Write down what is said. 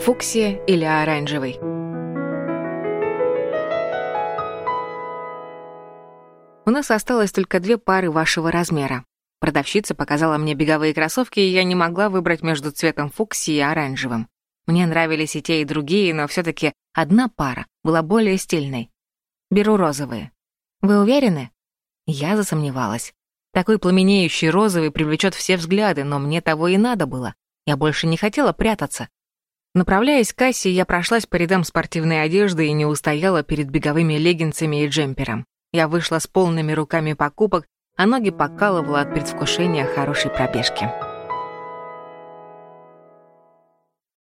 Фуксия или оранжевый? У нас осталось только две пары вашего размера. Продавщица показала мне беговые кроссовки, и я не могла выбрать между цветом фуксии и оранжевым. Мне нравились и те, и другие, но все таки одна пара была более стильной. Беру розовые. Вы уверены? Я засомневалась. Такой пламенеющий розовый привлечет все взгляды, но мне того и надо было. Я больше не хотела прятаться. Направляясь к кассе, я прошлась по рядам спортивной одежды и не устояла перед беговыми леггинсами и джемпером. Я вышла с полными руками покупок, а ноги покалывала от предвкушения хорошей пробежки.